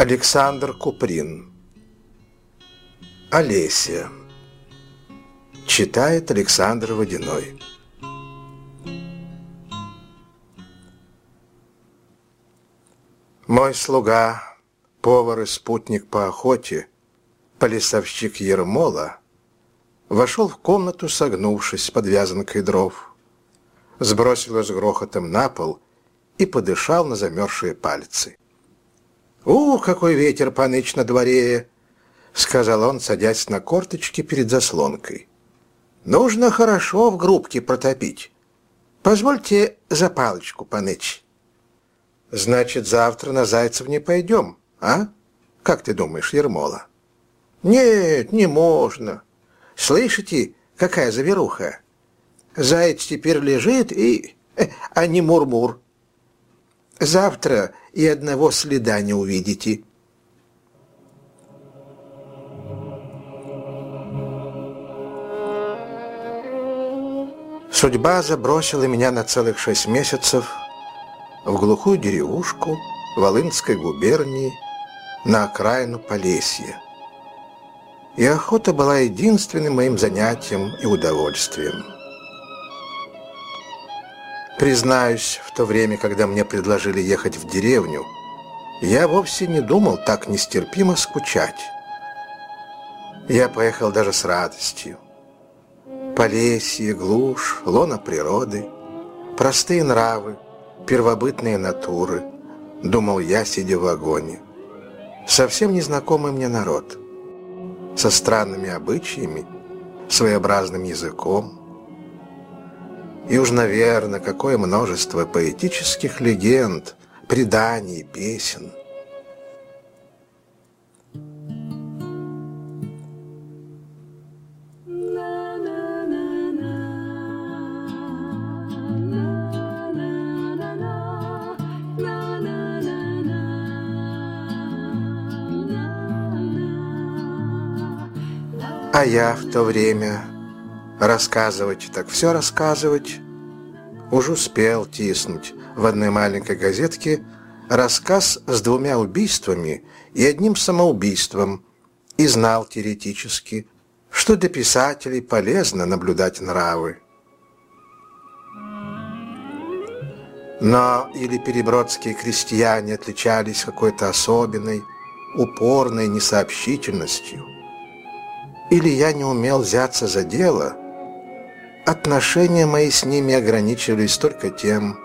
Александр Куприн. Олеся. Читает Александр Водяной. Мой слуга, повар и спутник по охоте, полисовщик Ермола, вошел в комнату, согнувшись под вязанкой дров, сбросил с грохотом на пол и подышал на замерзшие пальцы. «Ух, какой ветер поныч на дворе!» — сказал он, садясь на корточки перед заслонкой. «Нужно хорошо в грубке протопить. Позвольте за палочку поныть». «Значит, завтра на Зайцев не пойдем, а? Как ты думаешь, Ермола?» «Нет, не можно. Слышите, какая заверуха? Заяц теперь лежит и... Э, а не мурмур. Завтра и одного следа не увидите». Судьба забросила меня на целых шесть месяцев в глухую деревушку Волынской губернии на окраину Полесья. И охота была единственным моим занятием и удовольствием. Признаюсь, в то время, когда мне предложили ехать в деревню, я вовсе не думал так нестерпимо скучать. Я поехал даже с радостью. Полесье, глушь, лона природы, простые нравы, первобытные натуры, думал я, сидя в вагоне. Совсем незнакомый мне народ, со странными обычаями, своеобразным языком, и уж, наверное, какое множество поэтических легенд, преданий, песен. А я в то время рассказывать, так все рассказывать, уже успел тиснуть в одной маленькой газетке рассказ с двумя убийствами и одним самоубийством. И знал теоретически, что для писателей полезно наблюдать нравы. Но или перебродские крестьяне отличались какой-то особенной, упорной несообщительностью, или я не умел взяться за дело, отношения мои с ними ограничивались только тем,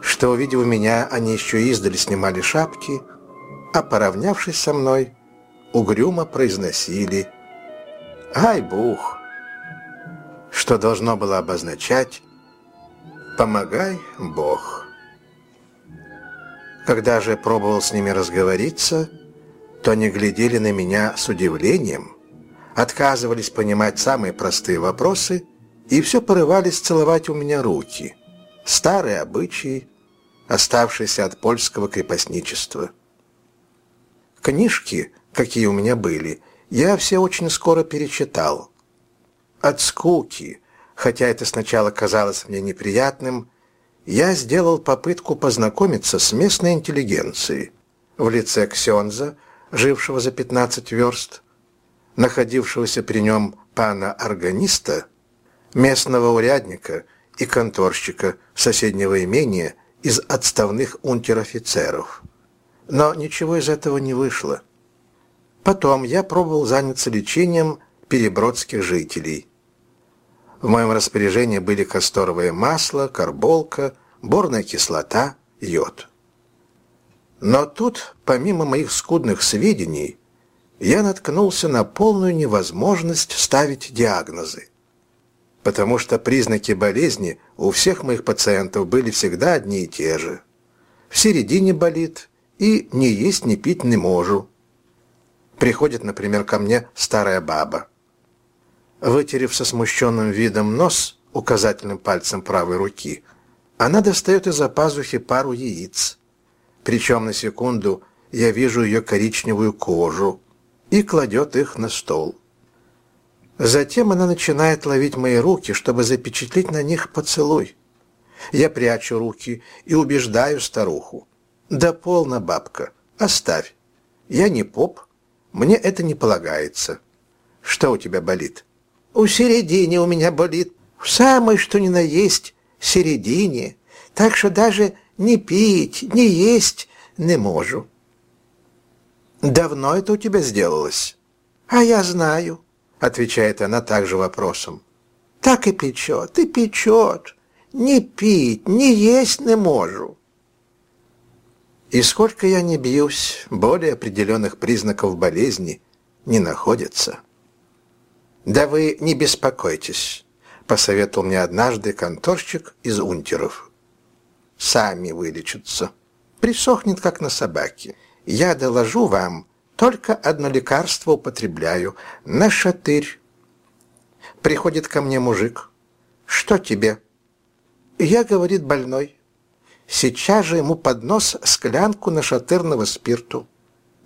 что, увидев меня, они еще издали снимали шапки, а, поравнявшись со мной, угрюмо произносили «Ай, бух!», что должно было обозначать «Помогай, Бог». Когда же пробовал с ними разговориться, то они глядели на меня с удивлением – отказывались понимать самые простые вопросы и все порывались целовать у меня руки. Старые обычаи, оставшиеся от польского крепостничества. Книжки, какие у меня были, я все очень скоро перечитал. От скуки, хотя это сначала казалось мне неприятным, я сделал попытку познакомиться с местной интеллигенцией в лице Ксенза, жившего за 15 верст, находившегося при нем пана-органиста, местного урядника и конторщика соседнего имения из отставных унтер-офицеров. Но ничего из этого не вышло. Потом я пробовал заняться лечением перебродских жителей. В моем распоряжении были касторовое масло, карболка, борная кислота, йод. Но тут, помимо моих скудных сведений, я наткнулся на полную невозможность ставить диагнозы. Потому что признаки болезни у всех моих пациентов были всегда одни и те же. В середине болит и ни есть, ни пить не можу. Приходит, например, ко мне старая баба. Вытерев со смущенным видом нос указательным пальцем правой руки, она достает из-за пазухи пару яиц. Причем на секунду я вижу ее коричневую кожу, и кладет их на стол. Затем она начинает ловить мои руки, чтобы запечатлеть на них поцелуй. Я прячу руки и убеждаю старуху. «Да полно, бабка, оставь. Я не поп, мне это не полагается. Что у тебя болит? У середине у меня болит. В самой, что ни на есть, середине. Так что даже не пить, не есть не можу. Давно это у тебя сделалось? А я знаю, отвечает она также вопросом. Так и печет, и печет. Не пить, не есть не можу. И сколько я не бьюсь, более определенных признаков болезни не находится. «Да вы не беспокойтесь», — посоветовал мне однажды конторщик из унтеров. «Сами вылечатся. Присохнет, как на собаке. Я доложу вам, только одно лекарство употребляю, на шатырь. Приходит ко мне мужик. Что тебе? Я, говорит, больной. Сейчас же ему под нос склянку нашатырного спирту.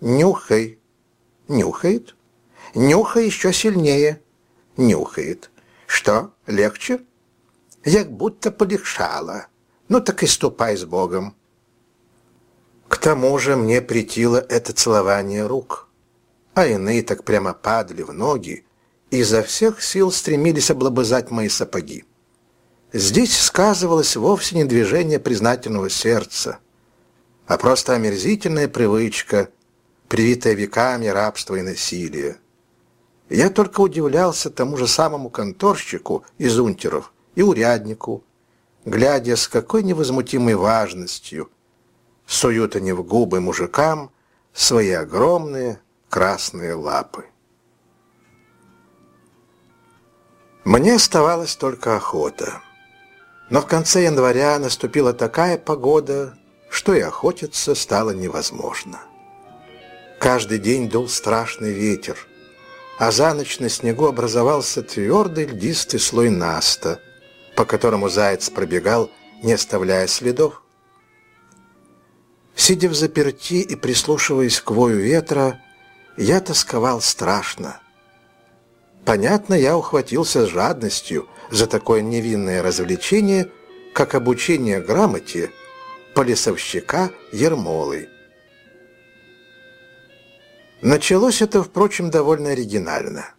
Нюхай. Нюхает. Нюхай еще сильнее. Нюхает. Что, легче? Я будто полегшала. Ну так и ступай с Богом. К тому же мне притило это целование рук. А иные так прямо падали в ноги и изо всех сил стремились облобызать мои сапоги. Здесь сказывалось вовсе не движение признательного сердца, а просто омерзительная привычка, привитая веками рабства и насилия. Я только удивлялся тому же самому конторщику из унтеров и уряднику, глядя с какой невозмутимой важностью суют они в губы мужикам свои огромные красные лапы. Мне оставалась только охота. Но в конце января наступила такая погода, что и охотиться стало невозможно. Каждый день дул страшный ветер, а за ночь на снегу образовался твердый льдистый слой наста, по которому заяц пробегал, не оставляя следов. Сидя в заперти и прислушиваясь к вою ветра, я тосковал страшно. Понятно, я ухватился с жадностью за такое невинное развлечение, как обучение грамоте полисовщика Ермолы. Началось это, впрочем, довольно оригинально.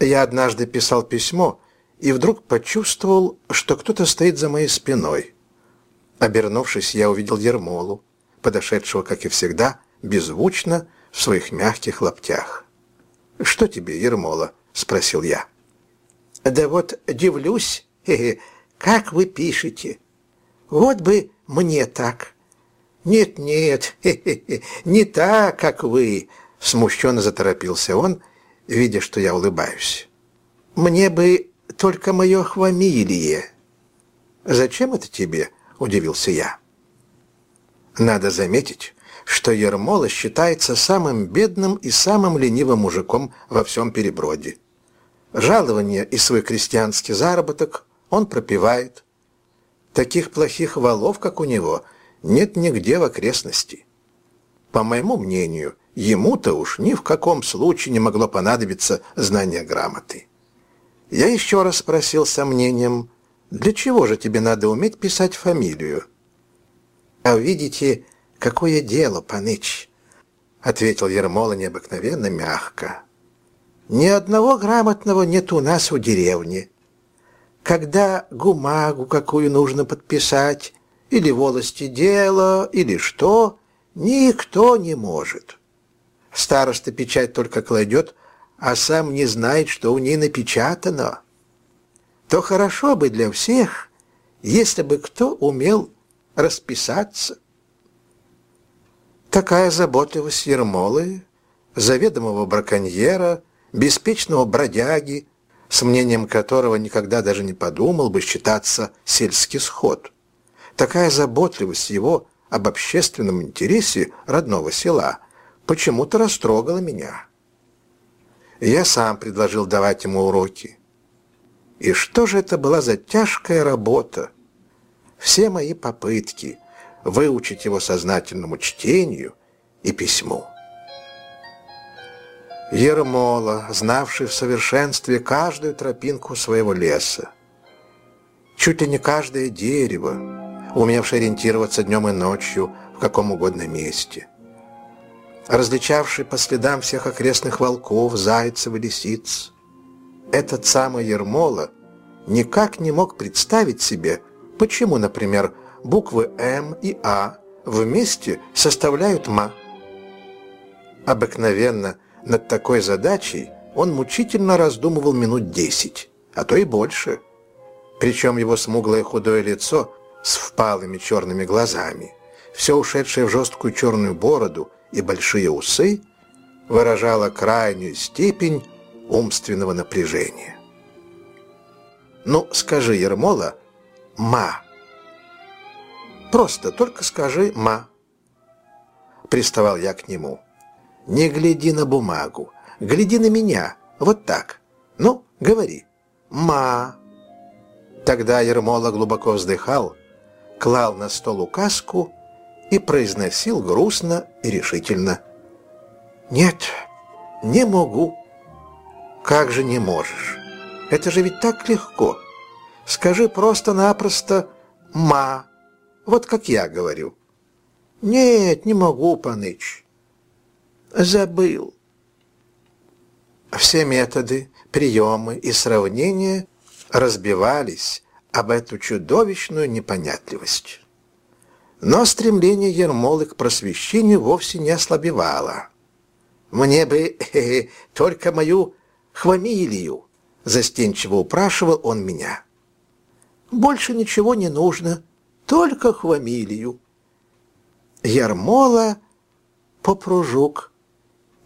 Я однажды писал письмо и вдруг почувствовал, что кто-то стоит за моей спиной. Обернувшись, я увидел Ермолу, подошедшего, как и всегда, беззвучно в своих мягких лаптях. «Что тебе, Ермола?» — спросил я. «Да вот дивлюсь, как вы пишете. Вот бы мне так». «Нет-нет, не так, как вы», — смущенно заторопился он, видя, что я улыбаюсь. «Мне бы только мое хвамилие». «Зачем это тебе?» — удивился я. Надо заметить, что Ермола считается самым бедным и самым ленивым мужиком во всем переброде. Жалование и свой крестьянский заработок он пропивает. Таких плохих валов, как у него, нет нигде в окрестности. По моему мнению, ему-то уж ни в каком случае не могло понадобиться знание грамоты. Я еще раз спросил сомнением, для чего же тебе надо уметь писать фамилию? «А видите, какое дело, паныч!» — ответил Ермола необыкновенно мягко. «Ни одного грамотного нет у нас в деревне. Когда гумагу какую нужно подписать, или волости дела, или что, никто не может. Староста печать только кладет, а сам не знает, что у ней напечатано. То хорошо бы для всех, если бы кто умел расписаться. Такая заботливость Ермолы, заведомого браконьера, беспечного бродяги, с мнением которого никогда даже не подумал бы считаться сельский сход. Такая заботливость его об общественном интересе родного села почему-то растрогала меня. Я сам предложил давать ему уроки. И что же это была за тяжкая работа? все мои попытки выучить его сознательному чтению и письму. Ермола, знавший в совершенстве каждую тропинку своего леса, чуть ли не каждое дерево, умевший ориентироваться днем и ночью в каком угодно месте. различавший по следам всех окрестных волков, зайцев и лисиц. Этот самый Ермола никак не мог представить себе, почему, например, буквы «М» и «А» вместе составляют «ма». Обыкновенно над такой задачей он мучительно раздумывал минут десять, а то и больше. Причем его смуглое худое лицо с впалыми черными глазами, все ушедшее в жесткую черную бороду и большие усы, выражало крайнюю степень умственного напряжения. «Ну, скажи, Ермола, ма». «Просто только скажи ма». Приставал я к нему. «Не гляди на бумагу, гляди на меня, вот так. Ну, говори. Ма». Тогда Ермола глубоко вздыхал, клал на стол указку и произносил грустно и решительно. «Нет, не могу». «Как же не можешь? Это же ведь так легко. Скажи просто-напросто «ма», вот как я говорю». «Нет, не могу, Паныч». «Забыл». Все методы, приемы и сравнения разбивались об эту чудовищную непонятливость. Но стремление Ермолы к просвещению вовсе не ослабевало. «Мне бы э -э, только мою хвамилию», — застенчиво упрашивал он меня. «Больше ничего не нужно, только хвамилию». Ермола попружук,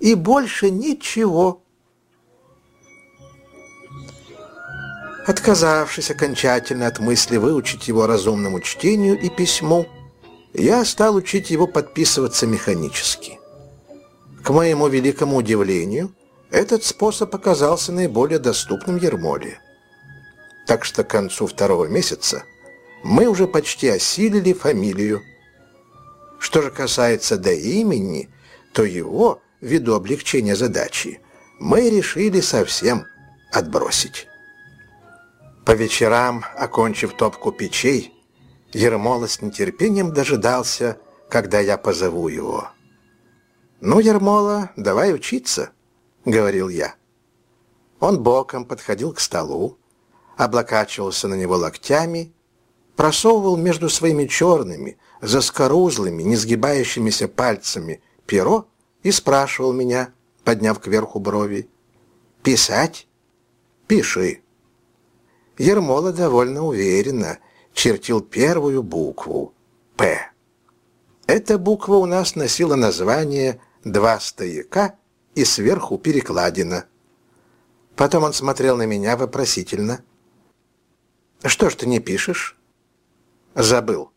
и больше ничего. Отказавшись окончательно от мысли выучить его разумному чтению и письму, я стал учить его подписываться механически. К моему великому удивлению, этот способ оказался наиболее доступным Ермоле. Так что к концу второго месяца мы уже почти осилили фамилию. Что же касается до имени, то его, ввиду облегчения задачи, мы решили совсем отбросить. По вечерам, окончив топку печей, Ермола с нетерпением дожидался, когда я позову его. «Ну, Ермола, давай учиться», — говорил я. Он боком подходил к столу, облокачивался на него локтями, просовывал между своими черными, заскорузлыми, несгибающимися пальцами перо и спрашивал меня, подняв кверху брови, «Писать? Пиши». Ермола довольно уверенно чертил первую букву «П». Эта буква у нас носила название «Два стояка» и сверху перекладина. Потом он смотрел на меня вопросительно. «Что ж ты не пишешь?» «Забыл».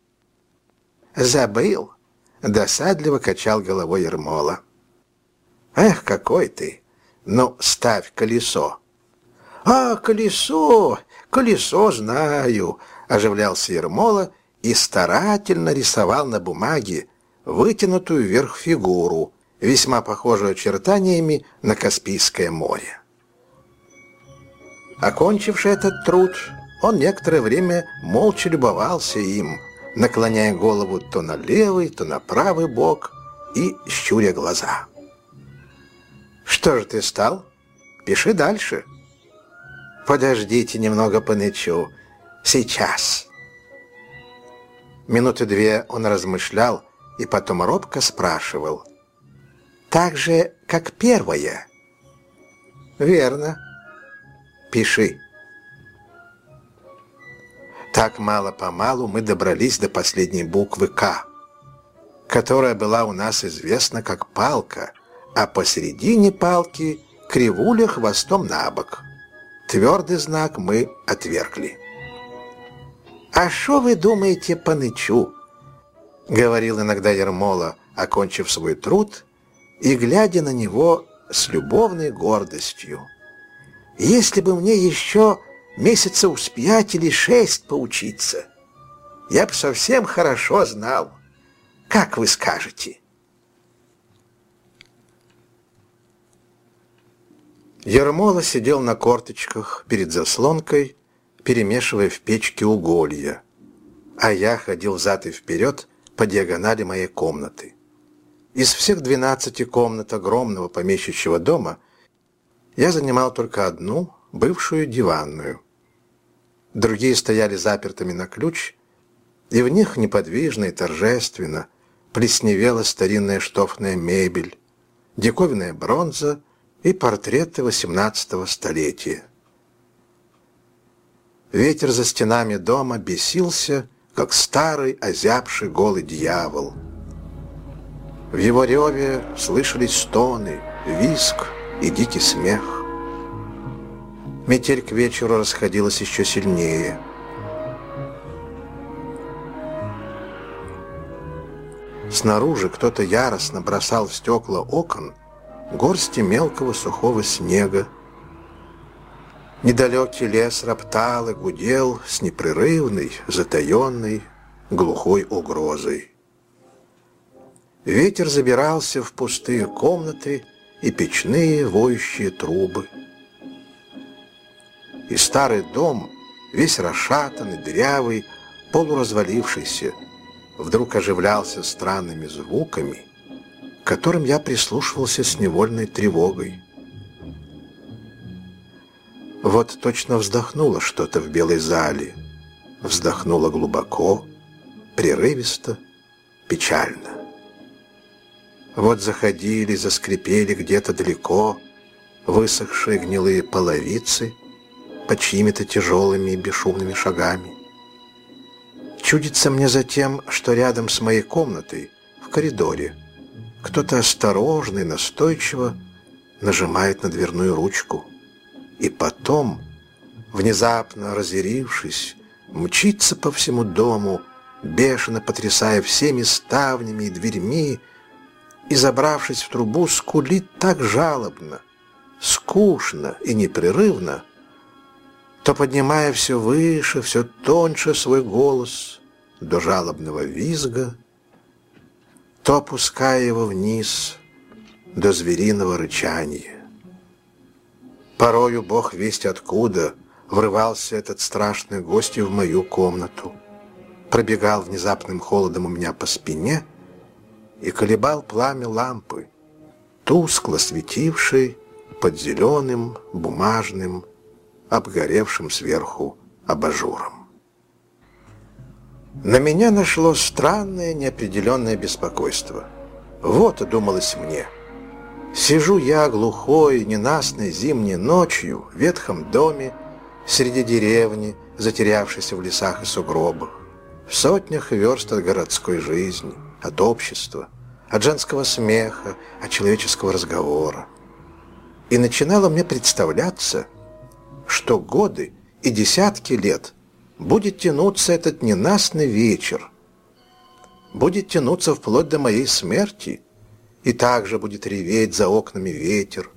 «Забыл?» — досадливо качал головой Ермола. «Эх, какой ты! Ну, ставь колесо!» «А, колесо! «Колесо знаю», — оживлялся Ермола и старательно рисовал на бумаге вытянутую вверх фигуру, весьма похожую очертаниями на Каспийское море. Окончивший этот труд, он некоторое время молча любовался им, наклоняя голову то на левый, то на правый бок и щуря глаза. «Что же ты стал? Пиши дальше». Подождите немного, Панычу. Сейчас. Минуты две он размышлял и потом робко спрашивал. Так же, как первое? Верно. Пиши. Так мало-помалу мы добрались до последней буквы «К», которая была у нас известна как палка, а посередине палки кривуля хвостом на бок. Твердый знак мы отвергли. «А что вы думаете по нычу?» — говорил иногда Ермола, окончив свой труд и глядя на него с любовной гордостью. «Если бы мне еще месяца успять или шесть поучиться, я бы совсем хорошо знал. Как вы скажете?» Ермола сидел на корточках перед заслонкой, перемешивая в печке уголья, а я ходил взад и вперед по диагонали моей комнаты. Из всех двенадцати комнат огромного помещичьего дома я занимал только одну, бывшую диванную. Другие стояли запертыми на ключ, и в них неподвижно и торжественно плесневела старинная штофная мебель, диковинная бронза и портреты XVIII столетия. Ветер за стенами дома бесился, как старый озябший голый дьявол. В его реве слышались стоны, виск и дикий смех. Метель к вечеру расходилась еще сильнее. Снаружи кто-то яростно бросал в стекла окон горсти мелкого сухого снега, Недалекий лес роптал и гудел с непрерывной, затаенной, глухой угрозой. Ветер забирался в пустые комнаты и печные воющие трубы. И старый дом, весь расшатанный, дырявый, полуразвалившийся, вдруг оживлялся странными звуками, к которым я прислушивался с невольной тревогой. Вот точно вздохнуло что-то в белой зале. Вздохнуло глубоко, прерывисто, печально. Вот заходили, заскрипели где-то далеко высохшие гнилые половицы под чьими-то тяжелыми и бесшумными шагами. Чудится мне затем, что рядом с моей комнатой, в коридоре, кто-то осторожно и настойчиво нажимает на дверную ручку – и потом, внезапно разъярившись, мчится по всему дому, бешено потрясая всеми ставнями и дверьми, и, забравшись в трубу, скулит так жалобно, скучно и непрерывно, то поднимая все выше, все тоньше свой голос до жалобного визга, то опуская его вниз до звериного рычания. Порою Бог весть откуда врывался этот страшный гость в мою комнату, пробегал внезапным холодом у меня по спине и колебал пламя лампы, тускло светившей под зеленым, бумажным, обгоревшим сверху абажуром. На меня нашло странное неопределенное беспокойство. Вот, думалось мне — Сижу я глухой, ненастной зимней ночью в ветхом доме среди деревни, затерявшейся в лесах и сугробах, в сотнях верст от городской жизни, от общества, от женского смеха, от человеческого разговора. И начинало мне представляться, что годы и десятки лет будет тянуться этот ненастный вечер, будет тянуться вплоть до моей смерти – и также будет реветь за окнами ветер,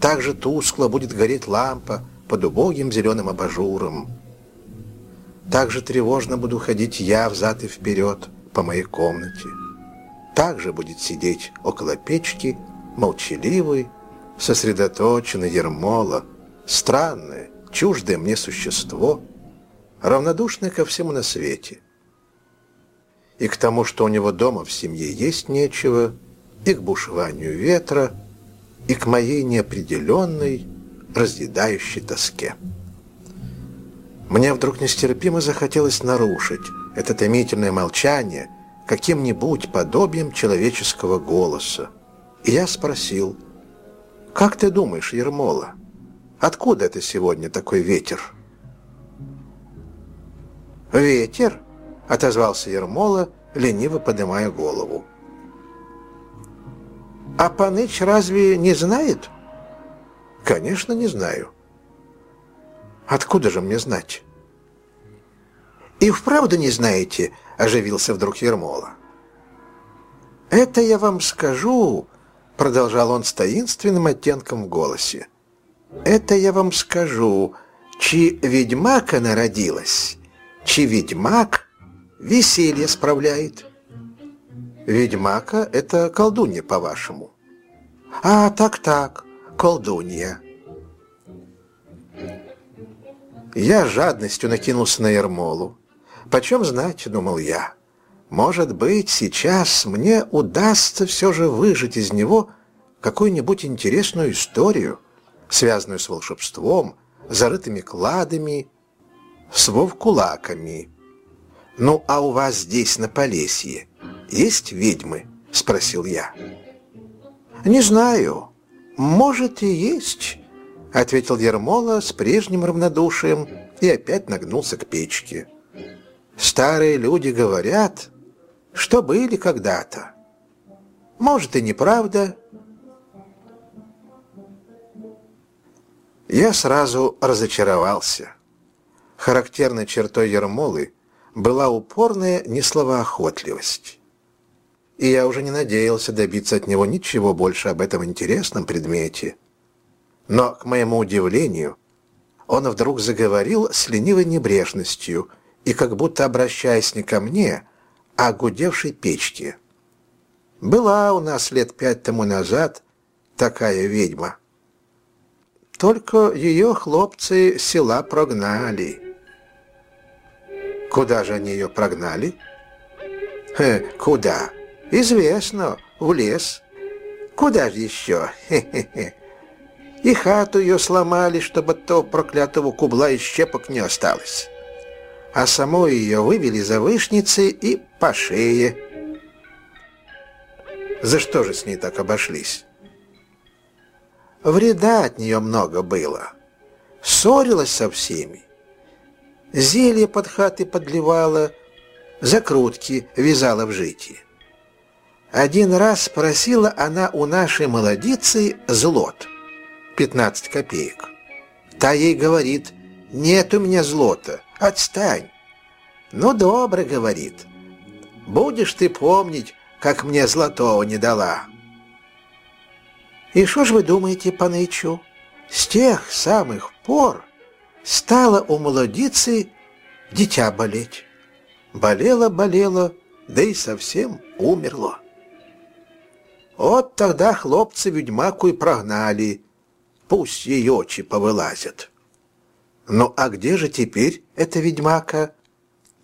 также тускло будет гореть лампа под убогим зеленым абажуром. Также тревожно буду ходить я взад и вперед по моей комнате. Также будет сидеть около печки молчаливый, сосредоточенный Ермола, странное, чуждое мне существо, равнодушное ко всему на свете. И к тому, что у него дома в семье есть нечего – и к бушеванию ветра, и к моей неопределенной, разъедающей тоске. Мне вдруг нестерпимо захотелось нарушить это томительное молчание каким-нибудь подобием человеческого голоса. И я спросил, «Как ты думаешь, Ермола, откуда это сегодня такой ветер?» «Ветер?» — отозвался Ермола, лениво поднимая голову. А Паныч разве не знает? Конечно, не знаю. Откуда же мне знать? И вправду не знаете, оживился вдруг Ермола. Это я вам скажу, продолжал он с таинственным оттенком в голосе. Это я вам скажу, чи ведьмака народилась, чи ведьмак веселье справляет. Ведьмака — это колдунья, по-вашему. А, так-так, колдунья. Я жадностью накинулся на Ермолу. Почем знать, думал я. Может быть, сейчас мне удастся все же выжить из него какую-нибудь интересную историю, связанную с волшебством, зарытыми кладами, с вовкулаками. «Ну, а у вас здесь, на Полесье, есть ведьмы?» — спросил я. «Не знаю. Может, и есть», — ответил Ермола с прежним равнодушием и опять нагнулся к печке. «Старые люди говорят, что были когда-то. Может, и неправда». Я сразу разочаровался. Характерной чертой Ермолы была упорная несловоохотливость. И я уже не надеялся добиться от него ничего больше об этом интересном предмете. Но, к моему удивлению, он вдруг заговорил с ленивой небрежностью и как будто обращаясь не ко мне, а к гудевшей печке. Была у нас лет пять тому назад такая ведьма. Только ее хлопцы села прогнали. Куда же они ее прогнали? Хе, куда? Известно, в лес. Куда же еще? Хе-хе-хе. И хату ее сломали, чтобы то проклятого кубла и щепок не осталось. А саму ее вывели за вышницы и по шее. За что же с ней так обошлись? Вреда от нее много было. Ссорилась со всеми. Зелье под хаты подливала, закрутки вязала в житие. Один раз просила она у нашей молодицы злот, 15 копеек. Та ей говорит, нет у меня злота, отстань. Ну, добро, говорит, будешь ты помнить, как мне золотого не дала. И что ж вы думаете, панычу, с тех самых пор стало у молодицы дитя болеть. Болело-болело, да и совсем умерло. Вот тогда хлопцы ведьмаку и прогнали, пусть ее очи повылазят. «Ну а где же теперь эта ведьмака?»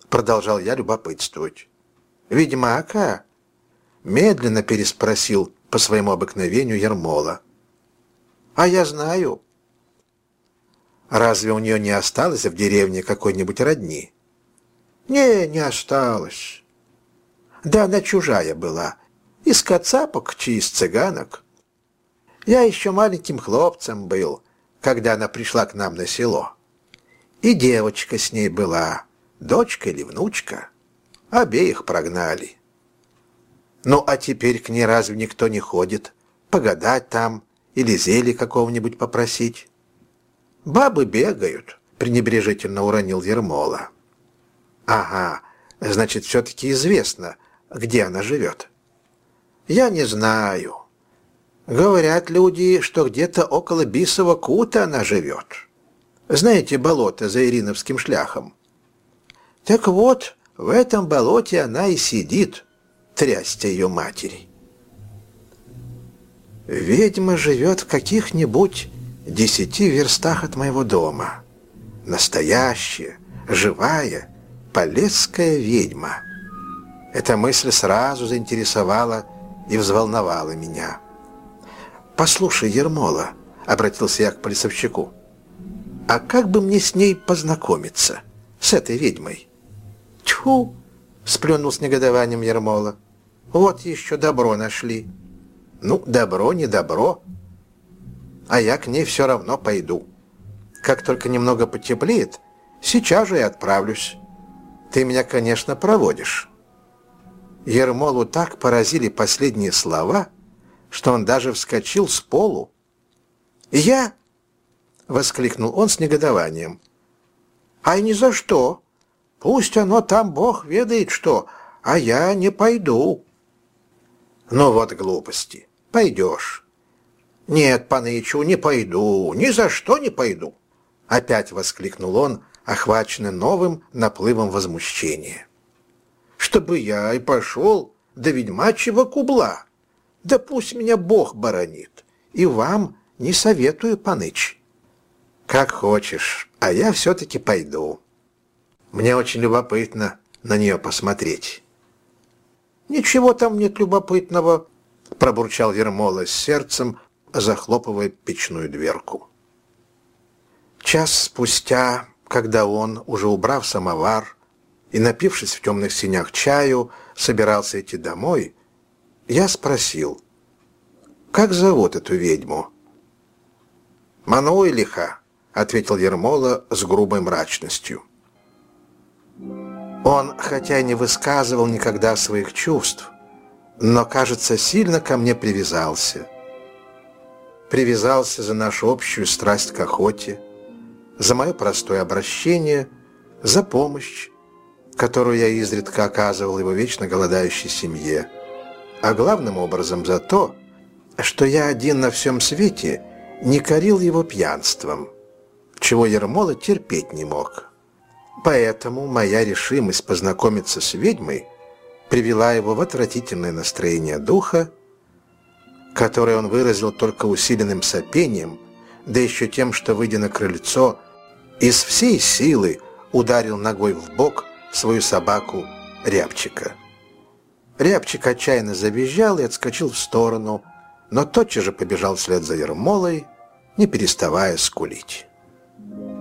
Продолжал я любопытствовать. «Ведьмака?» Медленно переспросил по своему обыкновению Ермола. «А я знаю». «Разве у нее не осталось в деревне какой-нибудь родни?» «Не, не осталось. Да она чужая была, из кацапок чи из цыганок. Я еще маленьким хлопцем был, когда она пришла к нам на село. И девочка с ней была, дочка или внучка. Обеих прогнали. Ну, а теперь к ней разве никто не ходит? Погадать там или зелье какого-нибудь попросить? Бабы бегают, пренебрежительно уронил Ермола. Ага, значит, все-таки известно, где она живет. Я не знаю. Говорят люди, что где-то около Бисова кута она живет. Знаете болото за Ириновским шляхом? Так вот, в этом болоте она и сидит, трястя ее матери. Ведьма живет в каких-нибудь десяти верстах от моего дома. Настоящая, живая, полесская ведьма. Эта мысль сразу заинтересовала и взволновала меня. «Послушай, Ермола», — обратился я к полисовщику, «а как бы мне с ней познакомиться, с этой ведьмой?» «Тьфу!» — сплюнул с негодованием Ермола. «Вот еще добро нашли». «Ну, добро, не добро. А я к ней все равно пойду. Как только немного потеплеет, сейчас же и отправлюсь. Ты меня, конечно, проводишь». Ермолу так поразили последние слова, что он даже вскочил с полу. «Я?» — воскликнул он с негодованием. «Ай, ни за что! Пусть оно там Бог ведает что, а я не пойду». «Ну вот глупости. Пойдешь». «Нет, Панычу, не пойду, ни за что не пойду!» Опять воскликнул он, охваченный новым наплывом возмущения чтобы я и пошел до ведьмачьего кубла. Да пусть меня Бог боронит, и вам не советую, паныч. Как хочешь, а я все-таки пойду. Мне очень любопытно на нее посмотреть. «Ничего там нет любопытного», — пробурчал Ермола с сердцем, захлопывая печную дверку. Час спустя, когда он, уже убрав самовар и напившись в темных синях чаю, собирался идти домой, я спросил, «Как зовут эту ведьму?» «Мануэлиха», — ответил Ермола с грубой мрачностью. Он, хотя и не высказывал никогда своих чувств, но, кажется, сильно ко мне привязался. Привязался за нашу общую страсть к охоте, за мое простое обращение, за помощь, которую я изредка оказывал его вечно голодающей семье, а главным образом за то, что я один на всем свете не корил его пьянством, чего Ермола терпеть не мог. Поэтому моя решимость познакомиться с ведьмой привела его в отвратительное настроение духа, которое он выразил только усиленным сопением, да еще тем, что, выйдя на крыльцо, из всей силы ударил ногой в бок свою собаку Рябчика. Рябчик отчаянно завизжал и отскочил в сторону, но тотчас же побежал вслед за Ермолой, не переставая скулить. Thank you.